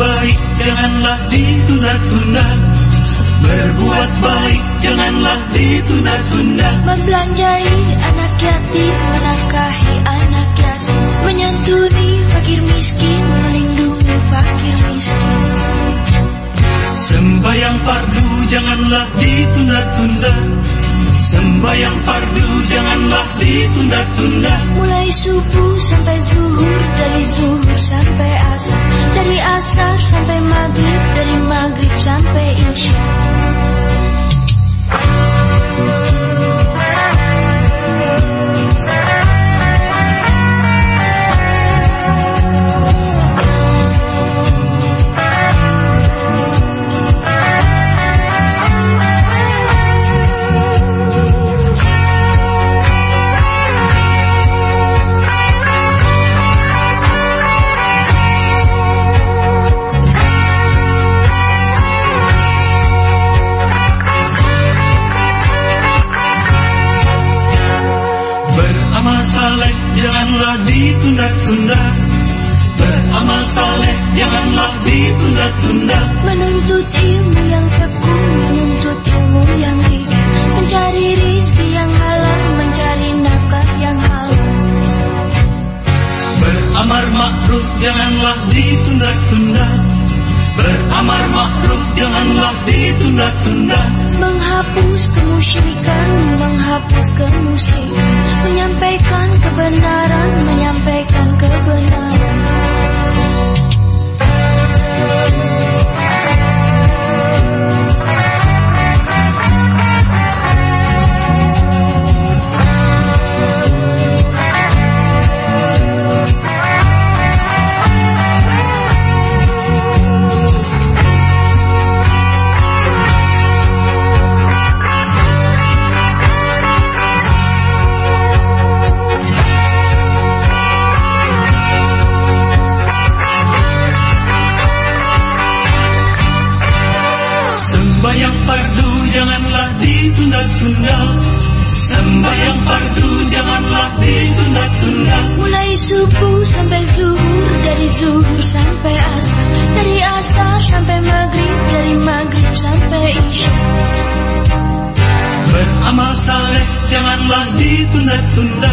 baik janganlah ditunda-tunda. Berbuat baik janganlah ditunda-tunda. Membelanjai anak yatim, menafkahi anak yatim. Menyantuni fakir miskin, melindungi fakir miskin. Sembayang pardu janganlah ditunda-tunda. Sembayang pardu janganlah ditunda-tunda. Mulai subuh sampai zuhur, dari zuhur sampai asar. Menuntut ilmu yang tekun Menuntut ilmu yang gigih Mencari rizki yang halal Mencari nafkah yang halal. Beramar makruf janganlah ditunda-tunda. Beramar makruf janganlah ditunda-tunda. Menghapus kemusyrikan Menghapus kemusyrikan ditunda-tunda. Sembayang fardu janganlah ditunda-tunda. Mulai subuh sampai zuhur Dari zuhur sampai asar. Dari asar sampai maghrib Dari maghrib sampai isya. Beramal saleh janganlah ditunda-tunda